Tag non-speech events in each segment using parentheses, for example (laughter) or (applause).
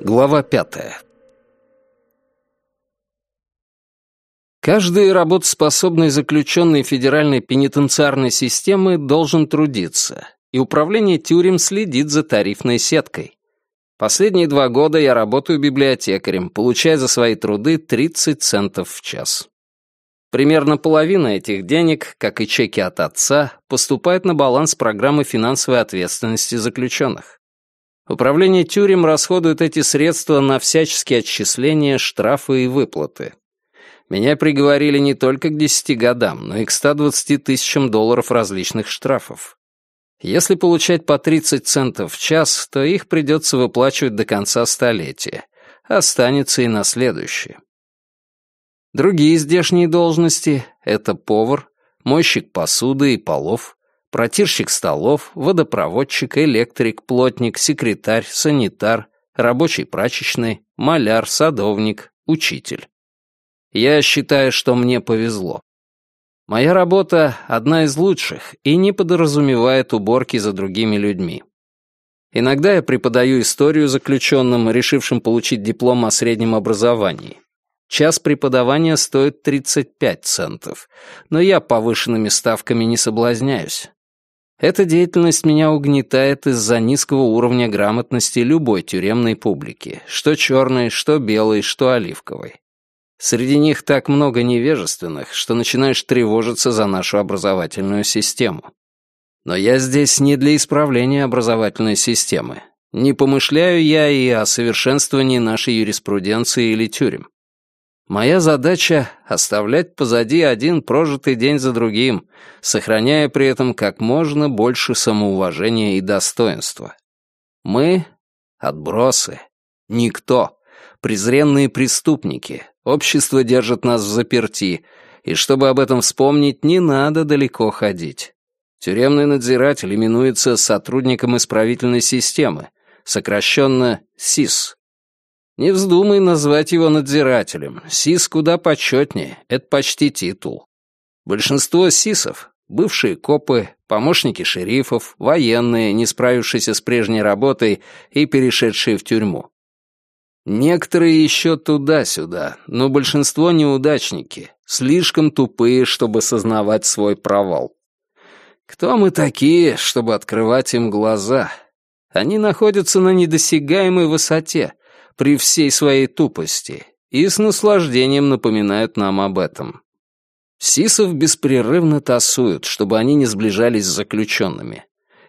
Глава пятая. Каждый работоспособный заключенный федеральной пенитенциарной системы должен трудиться, и управление тюрем следит за тарифной сеткой. Последние два года я работаю библиотекарем, получая за свои труды 30 центов в час. Примерно половина этих денег, как и чеки от отца, поступает на баланс программы финансовой ответственности заключенных. Управление тюрем расходует эти средства на всяческие отчисления, штрафы и выплаты. Меня приговорили не только к 10 годам, но и к 120 тысячам долларов различных штрафов. Если получать по 30 центов в час, то их придется выплачивать до конца столетия. Останется и на следующее. Другие здешние должности — это повар, мойщик посуды и полов, протирщик столов, водопроводчик, электрик, плотник, секретарь, санитар, рабочий прачечный, маляр, садовник, учитель. Я считаю, что мне повезло. Моя работа — одна из лучших и не подразумевает уборки за другими людьми. Иногда я преподаю историю заключенным, решившим получить диплом о среднем образовании. Час преподавания стоит 35 центов, но я повышенными ставками не соблазняюсь. Эта деятельность меня угнетает из-за низкого уровня грамотности любой тюремной публики, что черной, что белой, что оливковой. Среди них так много невежественных, что начинаешь тревожиться за нашу образовательную систему. Но я здесь не для исправления образовательной системы. Не помышляю я и о совершенствовании нашей юриспруденции или тюрем. Моя задача — оставлять позади один прожитый день за другим, сохраняя при этом как можно больше самоуважения и достоинства. Мы — отбросы, никто, презренные преступники, общество держит нас в заперти, и чтобы об этом вспомнить, не надо далеко ходить. Тюремный надзиратель именуется сотрудником исправительной системы, сокращенно СИС — не вздумай назвать его надзирателем. СИС куда почетнее, это почти титул. Большинство СИСов — бывшие копы, помощники шерифов, военные, не справившиеся с прежней работой и перешедшие в тюрьму. Некоторые еще туда-сюда, но большинство неудачники, слишком тупые, чтобы сознавать свой провал. Кто мы такие, чтобы открывать им глаза? Они находятся на недосягаемой высоте, при всей своей тупости и с наслаждением напоминают нам об этом. Сисов беспрерывно тасуют, чтобы они не сближались с заключенными.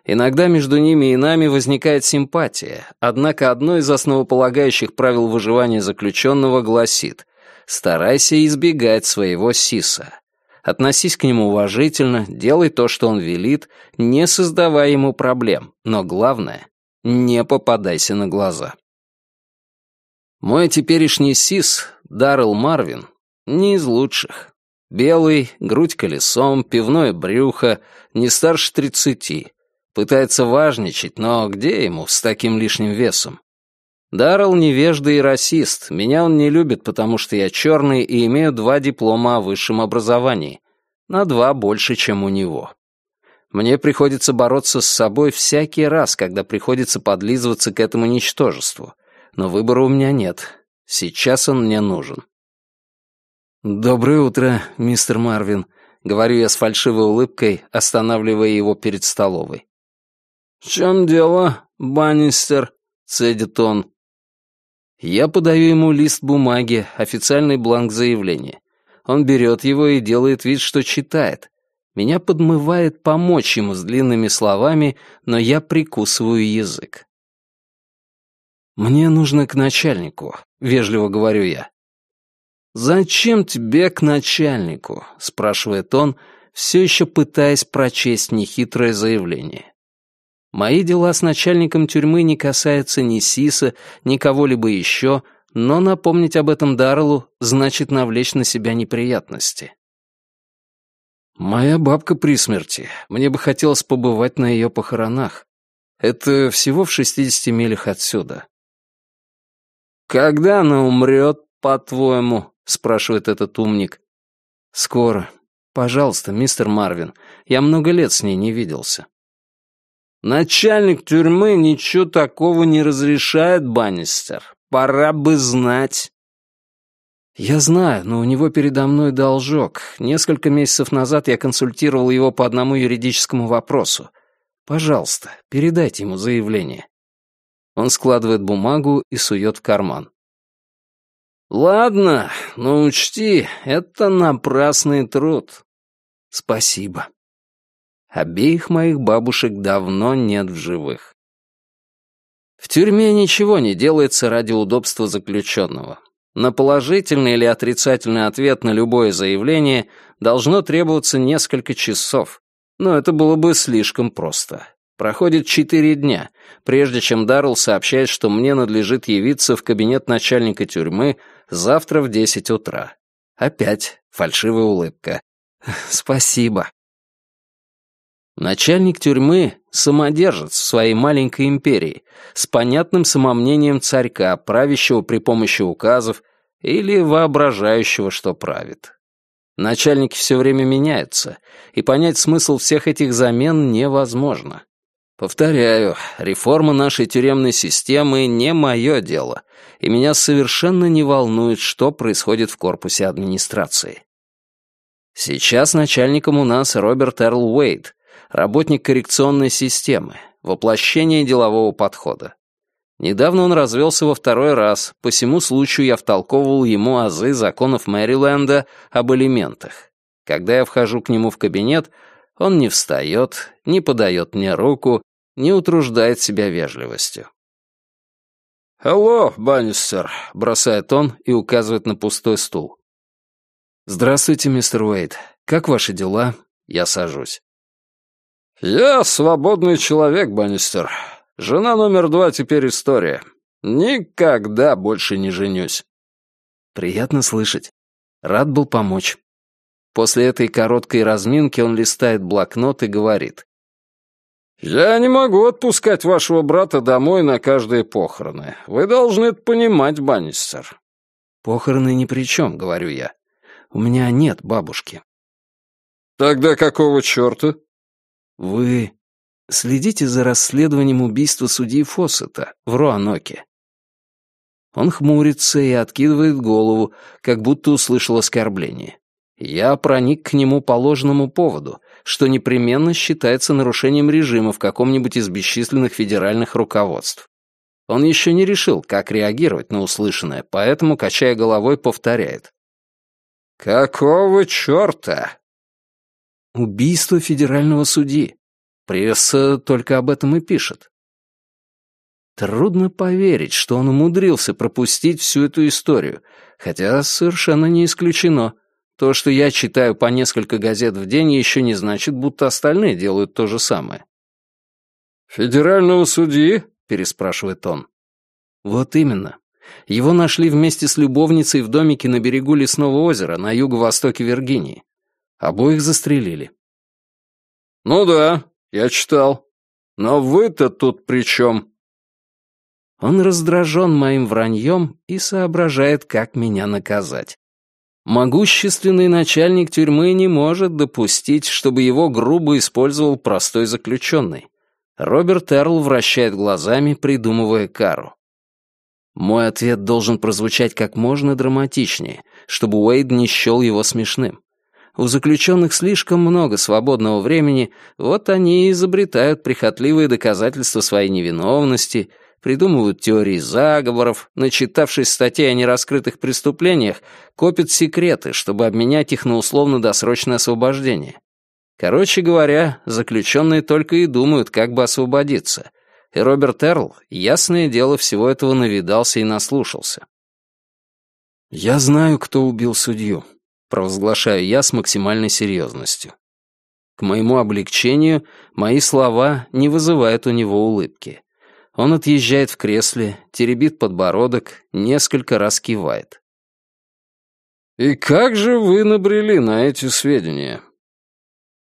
Иногда между ними и нами возникает симпатия, однако одно из основополагающих правил выживания заключенного гласит «старайся избегать своего сиса». Относись к нему уважительно, делай то, что он велит, не создавая ему проблем, но главное — не попадайся на глаза. Мой теперешний СИС, Даррел Марвин, не из лучших. Белый, грудь колесом, пивное брюхо, не старше тридцати. Пытается важничать, но где ему с таким лишним весом? Даррел невежда и расист. Меня он не любит, потому что я черный и имею два диплома о высшем образовании. На два больше, чем у него. Мне приходится бороться с собой всякий раз, когда приходится подлизываться к этому ничтожеству но выбора у меня нет. Сейчас он мне нужен. «Доброе утро, мистер Марвин», — говорю я с фальшивой улыбкой, останавливая его перед столовой. «В чем дело, Баннистер?» — цедит он. Я подаю ему лист бумаги, официальный бланк заявления. Он берет его и делает вид, что читает. Меня подмывает помочь ему с длинными словами, но я прикусываю язык. «Мне нужно к начальнику», — вежливо говорю я. «Зачем тебе к начальнику?» — спрашивает он, все еще пытаясь прочесть нехитрое заявление. Мои дела с начальником тюрьмы не касаются ни Сиса, ни кого-либо еще, но напомнить об этом Дарреллу значит навлечь на себя неприятности. Моя бабка при смерти. Мне бы хотелось побывать на ее похоронах. Это всего в шестидесяти милях отсюда. «Когда она умрет, по-твоему?» — спрашивает этот умник. «Скоро. Пожалуйста, мистер Марвин. Я много лет с ней не виделся». Начальник тюрьмы ничего такого не разрешает, Баннистер. Пора бы знать. Я знаю, но у него передо мной должок. Несколько месяцев назад я консультировал его по одному юридическому вопросу. Пожалуйста, передайте ему заявление. Он складывает бумагу и сует в карман. «Ладно, но учти, это напрасный труд». «Спасибо». Обеих моих бабушек давно нет в живых. В тюрьме ничего не делается ради удобства заключенного. На положительный или отрицательный ответ на любое заявление должно требоваться несколько часов, но это было бы слишком просто. Проходит четыре дня, прежде чем Даррелл сообщает, что мне надлежит явиться в кабинет начальника тюрьмы завтра в десять утра. Опять фальшивая улыбка. (laughs) Спасибо. Начальник тюрьмы — самодержец в своей маленькой империи, с понятным самомнением царька, правящего при помощи указов или воображающего, что правит. Начальники все время меняются, и понять смысл всех этих замен невозможно. Повторяю, реформа нашей тюремной системы не мое дело, и меня совершенно не волнует, что происходит в корпусе администрации. Сейчас начальником у нас Роберт Эрл Уэйд, работник коррекционной системы, воплощение делового подхода. Недавно он развелся во второй раз, по всему случаю я втолковывал ему азы законов Мэриленда об элементах. Когда я вхожу к нему в кабинет, он не встает, не подает мне руку, не утруждает себя вежливостью. «Алло, Баннистер», — бросает он и указывает на пустой стул. «Здравствуйте, мистер Уэйд. Как ваши дела?» Я сажусь. «Я свободный человек, Баннистер. Жена номер два теперь история. Никогда больше не женюсь». «Приятно слышать. Рад был помочь». После этой короткой разминки он листает блокнот и говорит. «Я не могу отпускать вашего брата домой на каждые похороны. Вы должны это понимать, Баннистер». «Похороны ни при чем», — говорю я. «У меня нет бабушки». «Тогда какого черта?» «Вы следите за расследованием убийства судьи Фоссета в Руаноке?» Он хмурится и откидывает голову, как будто услышал оскорбление. Я проник к нему по ложному поводу, что непременно считается нарушением режима в каком-нибудь из бесчисленных федеральных руководств. Он еще не решил, как реагировать на услышанное, поэтому, качая головой, повторяет. «Какого черта?» Убийство федерального судьи. Пресса только об этом и пишет. Трудно поверить, что он умудрился пропустить всю эту историю, хотя совершенно не исключено. То, что я читаю по несколько газет в день, еще не значит, будто остальные делают то же самое. «Федерального судьи?» — переспрашивает он. «Вот именно. Его нашли вместе с любовницей в домике на берегу лесного озера на юго-востоке Виргинии. Обоих застрелили. «Ну да, я читал. Но вы-то тут при чем?» Он раздражен моим враньем и соображает, как меня наказать. Могущественный начальник тюрьмы не может допустить, чтобы его грубо использовал простой заключенный. Роберт Эрл вращает глазами, придумывая кару. Мой ответ должен прозвучать как можно драматичнее, чтобы Уэйд не счел его смешным. У заключенных слишком много свободного времени, вот они и изобретают прихотливые доказательства своей невиновности, придумывают теории заговоров, начитавшись статей о нераскрытых преступлениях, копят секреты, чтобы обменять их на условно-досрочное освобождение. Короче говоря, заключенные только и думают, как бы освободиться. И Роберт Эрл, ясное дело, всего этого навидался и наслушался. «Я знаю, кто убил судью», провозглашаю я с максимальной серьезностью. К моему облегчению, мои слова не вызывают у него улыбки. Он отъезжает в кресле, теребит подбородок, несколько раз кивает. «И как же вы набрели на эти сведения?»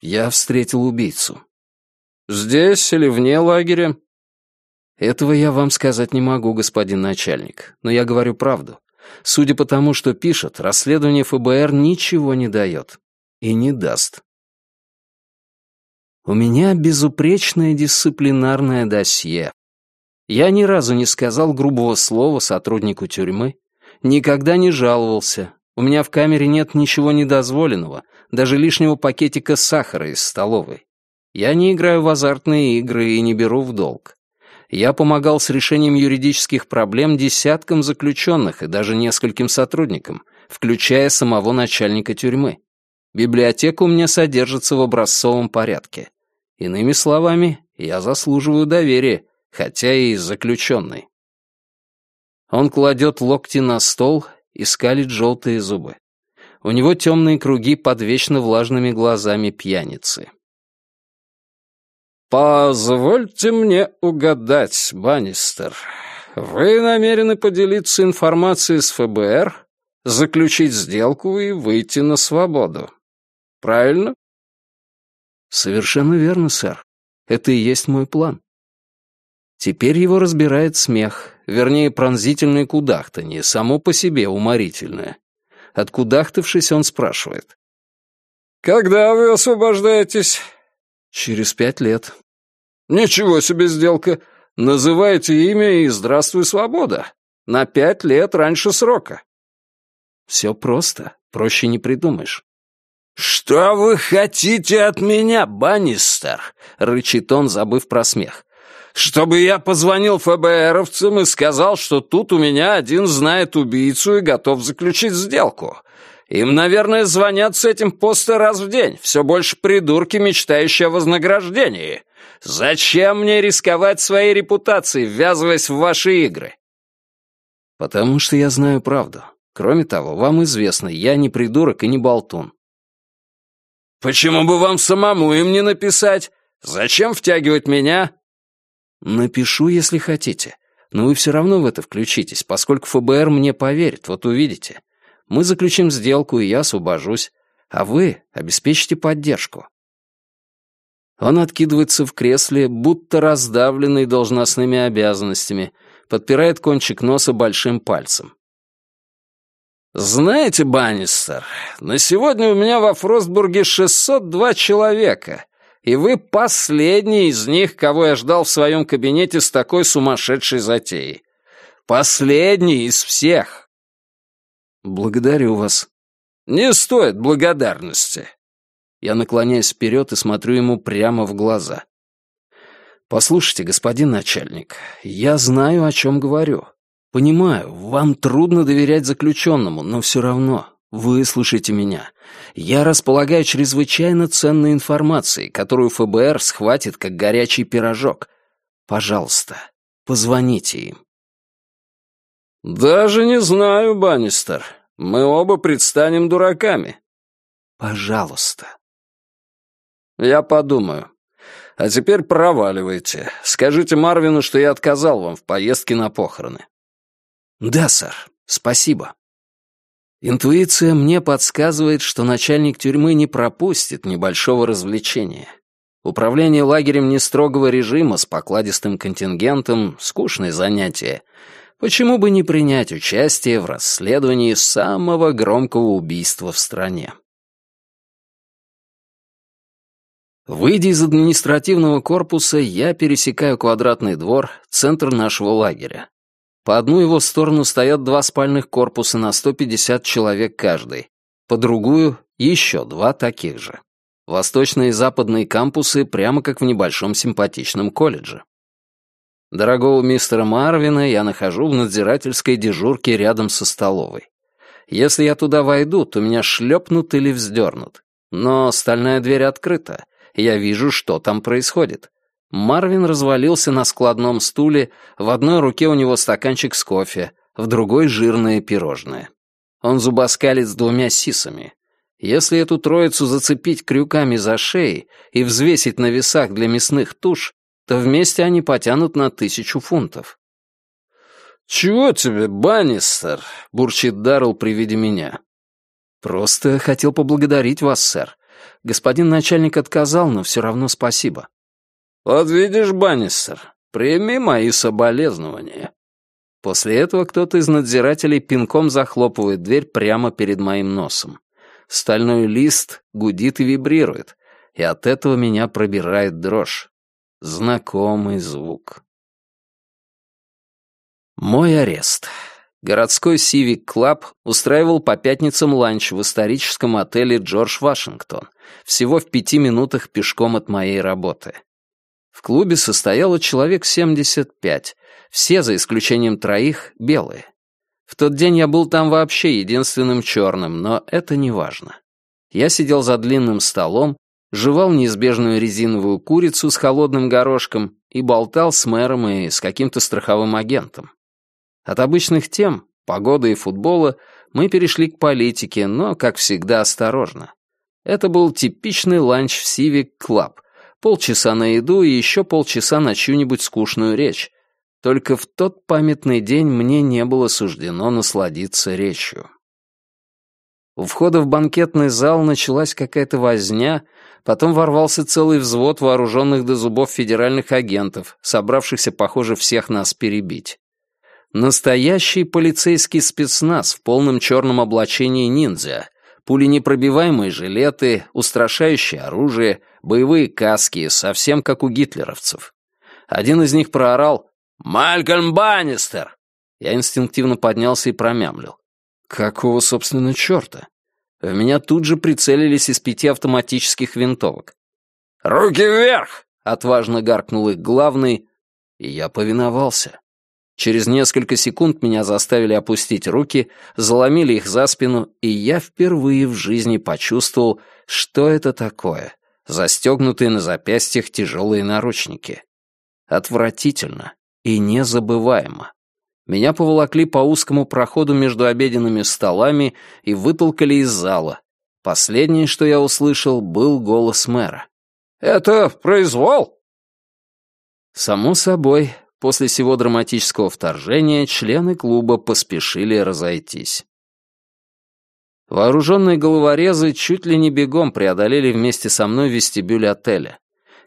Я встретил убийцу. «Здесь или вне лагеря?» «Этого я вам сказать не могу, господин начальник, но я говорю правду. Судя по тому, что пишет, расследование ФБР ничего не дает. И не даст. У меня безупречное дисциплинарное досье. Я ни разу не сказал грубого слова сотруднику тюрьмы, никогда не жаловался. У меня в камере нет ничего недозволенного, даже лишнего пакетика сахара из столовой. Я не играю в азартные игры и не беру в долг. Я помогал с решением юридических проблем десяткам заключенных и даже нескольким сотрудникам, включая самого начальника тюрьмы. Библиотека у меня содержится в образцовом порядке. Иными словами, я заслуживаю доверия, хотя и заключенный. Он кладет локти на стол и скалит желтые зубы. У него темные круги под вечно влажными глазами пьяницы. «Позвольте мне угадать, Баннистер. Вы намерены поделиться информацией с ФБР, заключить сделку и выйти на свободу. Правильно?» «Совершенно верно, сэр. Это и есть мой план». Теперь его разбирает смех, вернее, пронзительное кудахтанье, само по себе уморительное. Откудахтавшись, он спрашивает. «Когда вы освобождаетесь?» «Через пять лет». «Ничего себе сделка! Называйте имя и здравствуй, свобода! На пять лет раньше срока!» «Все просто, проще не придумаешь». «Что вы хотите от меня, Баннистер?» — рычит он, забыв про смех. «Чтобы я позвонил ФБРовцам и сказал, что тут у меня один знает убийцу и готов заключить сделку. Им, наверное, звонят с этим поста раз в день. Все больше придурки, мечтающие о вознаграждении. Зачем мне рисковать своей репутацией, ввязываясь в ваши игры?» «Потому что я знаю правду. Кроме того, вам известно, я не придурок и не болтун. «Почему бы вам самому им не написать? Зачем втягивать меня?» «Напишу, если хотите. Но вы все равно в это включитесь, поскольку ФБР мне поверит, вот увидите. Мы заключим сделку, и я освобожусь. А вы обеспечите поддержку». Он откидывается в кресле, будто раздавленный должностными обязанностями, подпирает кончик носа большим пальцем. «Знаете, Баннистер, на сегодня у меня во Фростбурге 602 человека, и вы последний из них, кого я ждал в своем кабинете с такой сумасшедшей затеей. Последний из всех!» «Благодарю вас». «Не стоит благодарности». Я наклоняюсь вперед и смотрю ему прямо в глаза. «Послушайте, господин начальник, я знаю, о чем говорю. Понимаю, вам трудно доверять заключенному, но все равно, выслушайте меня. Я располагаю чрезвычайно ценной информацией, которую ФБР схватит как горячий пирожок. Пожалуйста, позвоните им. «Даже не знаю, Баннистер. Мы оба предстанем дураками». «Пожалуйста». «Я подумаю. А теперь проваливайте. Скажите Марвину, что я отказал вам в поездке на похороны». «Да, сэр, спасибо». Интуиция мне подсказывает, что начальник тюрьмы не пропустит небольшого развлечения. Управление лагерем не строгого режима с покладистым контингентом — скучное занятие. Почему бы не принять участие в расследовании самого громкого убийства в стране? Выйдя из административного корпуса, я пересекаю квадратный двор, центр нашего лагеря. По одну его сторону стоят два спальных корпуса на 150 человек каждый, по другую — еще два таких же. Восточные и западные кампусы прямо как в небольшом симпатичном колледже. Дорогого мистера Марвина я нахожу в надзирательской дежурке рядом со столовой. Если я туда войду, то меня шлепнут или вздернут. Но стальная дверь открыта, и я вижу, что там происходит. Марвин развалился на складном стуле, в одной руке у него стаканчик с кофе, в другой — жирное пирожное. Он зубоскалит с двумя сисами. Если эту троицу зацепить крюками за шеей и взвесить на весах для мясных туш, то вместе они потянут на тысячу фунтов. «Чего тебе, Баннистер?» — бурчит Даррелл при виде меня. «Просто хотел поблагодарить вас, сэр. Господин начальник отказал, но все равно спасибо». «Вот видишь, Баннистер, прими мои соболезнования». После этого кто-то из надзирателей пинком захлопывает дверь прямо перед моим носом. Стальной лист гудит и вибрирует. и от этого меня пробирает дрожь. Знакомый звук. Мой арест. Городской Civic Club устраивал по пятницам ланч в историческом отеле «Джордж Вашингтон», всего в пяти минутах пешком от моей работы. В клубе состояло человек 75, все, за исключением троих, белые. В тот день я был там вообще единственным черным, но это не важно. Я сидел за длинным столом, жевал неизбежную резиновую курицу с холодным горошком и болтал с мэром и с каким-то страховым агентом. От обычных тем, погоды и футбола, мы перешли к политике, но, как всегда, осторожно. Это был типичный ланч в Civic Club. Полчаса на еду и еще полчаса на чью-нибудь скучную речь. Только в тот памятный день мне не было суждено насладиться речью. У входа в банкетный зал началась какая-то возня, потом ворвался целый взвод вооруженных до зубов федеральных агентов, собравшихся, похоже, всех нас перебить. Настоящий полицейский спецназ в полном черном облачении ниндзя, пуленепробиваемые жилеты, устрашающее оружие, боевые каски, совсем как у гитлеровцев. Один из них проорал «Малькольм Баннистер!» Я инстинктивно поднялся и промямлил. Какого, собственно, черта? В меня тут же прицелились из пяти автоматических винтовок. «Руки вверх!» — отважно гаркнул их главный, и я повиновался. Через несколько секунд меня заставили опустить руки, заломили их за спину, и я впервые в жизни почувствовал, что это такое — застегнутые на запястьях тяжелые наручники. Отвратительно и незабываемо. Меня поволокли по узкому проходу между обеденными столами и вытолкали из зала. Последнее, что я услышал, был голос мэра. «Это произвол?» Само собой, после всего драматического вторжения члены клуба поспешили разойтись. Вооруженные головорезы чуть ли не бегом преодолели вместе со мной вестибюль отеля.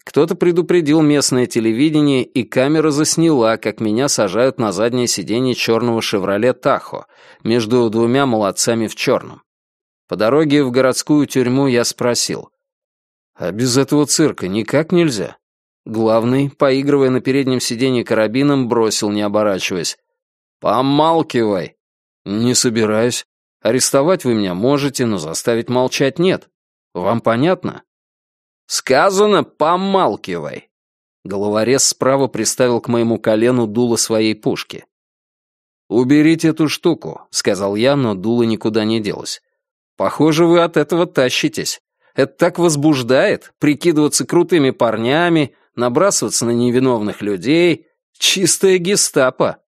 Кто-то предупредил местное телевидение, и камера засняла, как меня сажают на заднее сиденье черного «Шевроле Тахо» между двумя молодцами в черном. По дороге в городскую тюрьму я спросил. «А без этого цирка никак нельзя?» Главный, поигрывая на переднем сиденье карабином, бросил, не оборачиваясь. «Помалкивай!» «Не собираюсь. Арестовать вы меня можете, но заставить молчать нет. Вам понятно?» «Сказано, помалкивай!» Головорез справа приставил к моему колену дуло своей пушки. «Уберите эту штуку», — сказал я, но дуло никуда не делось. «Похоже, вы от этого тащитесь. Это так возбуждает, прикидываться крутыми парнями, набрасываться на невиновных людей. Чистая гестапо».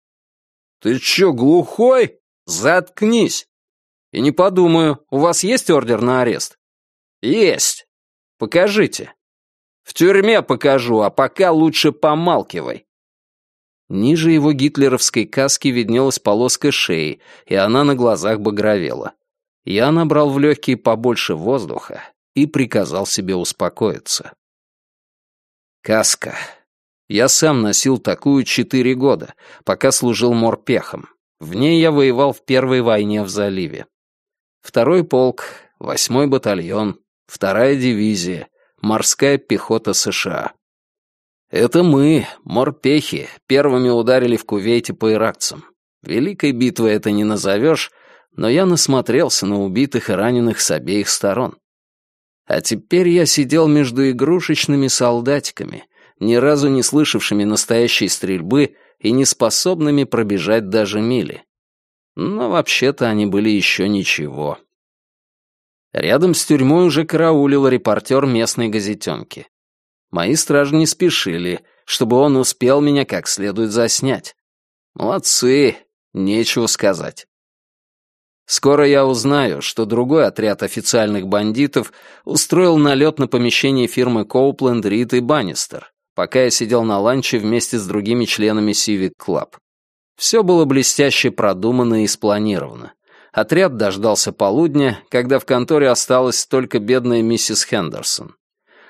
«Ты чё, глухой? Заткнись!» «И не подумаю, у вас есть ордер на арест?» «Есть!» Покажите. В тюрьме покажу, а пока лучше помалкивай. Ниже его гитлеровской каски виднелась полоска шеи, и она на глазах багровела. Я набрал в легкие побольше воздуха и приказал себе успокоиться. Каска. Я сам носил такую четыре года, пока служил морпехом. В ней я воевал в Первой войне в заливе. Второй полк, восьмой батальон, Вторая дивизия, морская пехота США. Это мы, морпехи, первыми ударили в Кувейте по иракцам. Великой битвой это не назовешь, но я насмотрелся на убитых и раненых с обеих сторон. А теперь я сидел между игрушечными солдатиками, ни разу не слышавшими настоящей стрельбы и не способными пробежать даже мили. Но вообще-то они были еще ничего. Рядом с тюрьмой уже караулил репортер местной газетенки. Мои стражи не спешили, чтобы он успел меня как следует заснять. Молодцы, нечего сказать. Скоро я узнаю, что другой отряд официальных бандитов устроил налет на помещение фирмы Коупленд, Рид и Баннистер, пока я сидел на ланче вместе с другими членами Civic Club. Все было блестяще продумано и спланировано. Отряд дождался полудня, когда в конторе осталась только бедная миссис Хендерсон.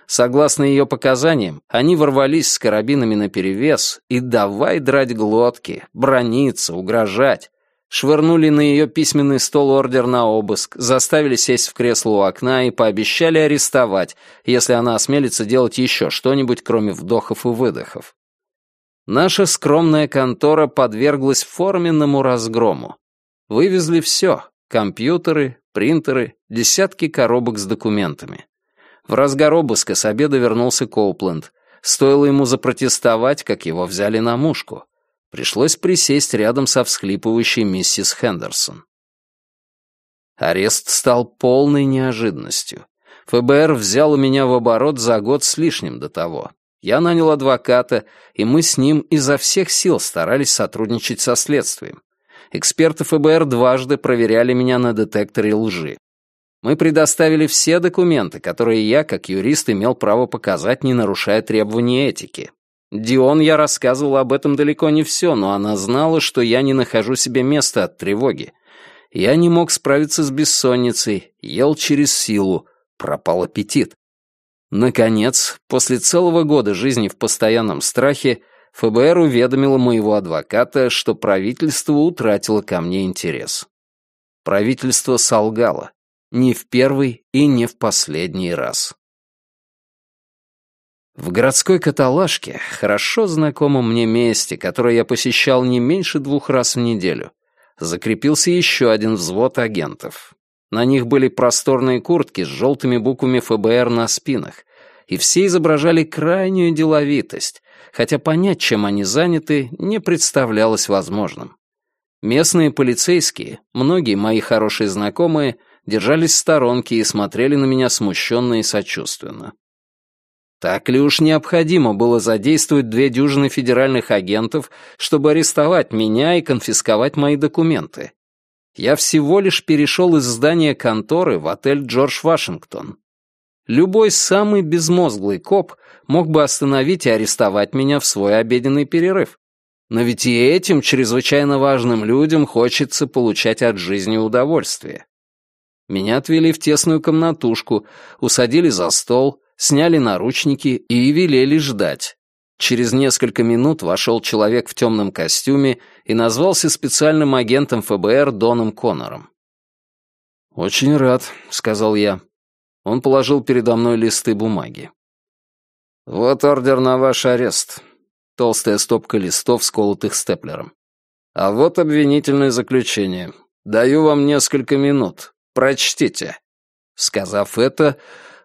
Согласно ее показаниям, они ворвались с карабинами наперевес и давай драть глотки, брониться, угрожать. Швырнули на ее письменный стол ордер на обыск, заставили сесть в кресло у окна и пообещали арестовать, если она осмелится делать еще что-нибудь, кроме вдохов и выдохов. Наша скромная контора подверглась форменному разгрому. Вывезли все — компьютеры, принтеры, десятки коробок с документами. В разгар обыска с обеда вернулся Коупленд. Стоило ему запротестовать, как его взяли на мушку. Пришлось присесть рядом со всхлипывающей миссис Хендерсон. Арест стал полной неожиданностью. ФБР взял у меня в оборот за год с лишним до того. Я нанял адвоката, и мы с ним изо всех сил старались сотрудничать со следствием. Эксперты ФБР дважды проверяли меня на детекторе лжи. Мы предоставили все документы, которые я, как юрист, имел право показать, не нарушая требований этики. Дион я рассказывал об этом далеко не все, но она знала, что я не нахожу себе места от тревоги. Я не мог справиться с бессонницей, ел через силу, пропал аппетит. Наконец, после целого года жизни в постоянном страхе, ФБР уведомило моего адвоката, что правительство утратило ко мне интерес. Правительство солгало. Не в первый и не в последний раз. В городской каталажке, хорошо знакомом мне месте, которое я посещал не меньше двух раз в неделю, закрепился еще один взвод агентов. На них были просторные куртки с желтыми буквами ФБР на спинах, и все изображали крайнюю деловитость, хотя понять, чем они заняты, не представлялось возможным. Местные полицейские, многие мои хорошие знакомые, держались в сторонке и смотрели на меня смущенно и сочувственно. Так ли уж необходимо было задействовать две дюжины федеральных агентов, чтобы арестовать меня и конфисковать мои документы? Я всего лишь перешел из здания конторы в отель «Джордж Вашингтон». Любой самый безмозглый коп мог бы остановить и арестовать меня в свой обеденный перерыв. Но ведь и этим чрезвычайно важным людям хочется получать от жизни удовольствие. Меня отвели в тесную комнатушку, усадили за стол, сняли наручники и велели ждать. Через несколько минут вошел человек в темном костюме и назвался специальным агентом ФБР Доном Коннором. «Очень рад», — сказал я. Он положил передо мной листы бумаги. «Вот ордер на ваш арест». Толстая стопка листов, сколотых степлером. «А вот обвинительное заключение. Даю вам несколько минут. Прочтите». Сказав это,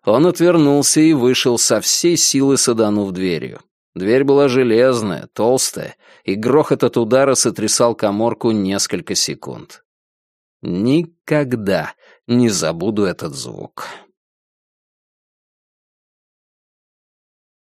он отвернулся и вышел со всей силы саданув дверью. Дверь была железная, толстая, и грохот от удара сотрясал коморку несколько секунд. Никогда не забуду этот звук.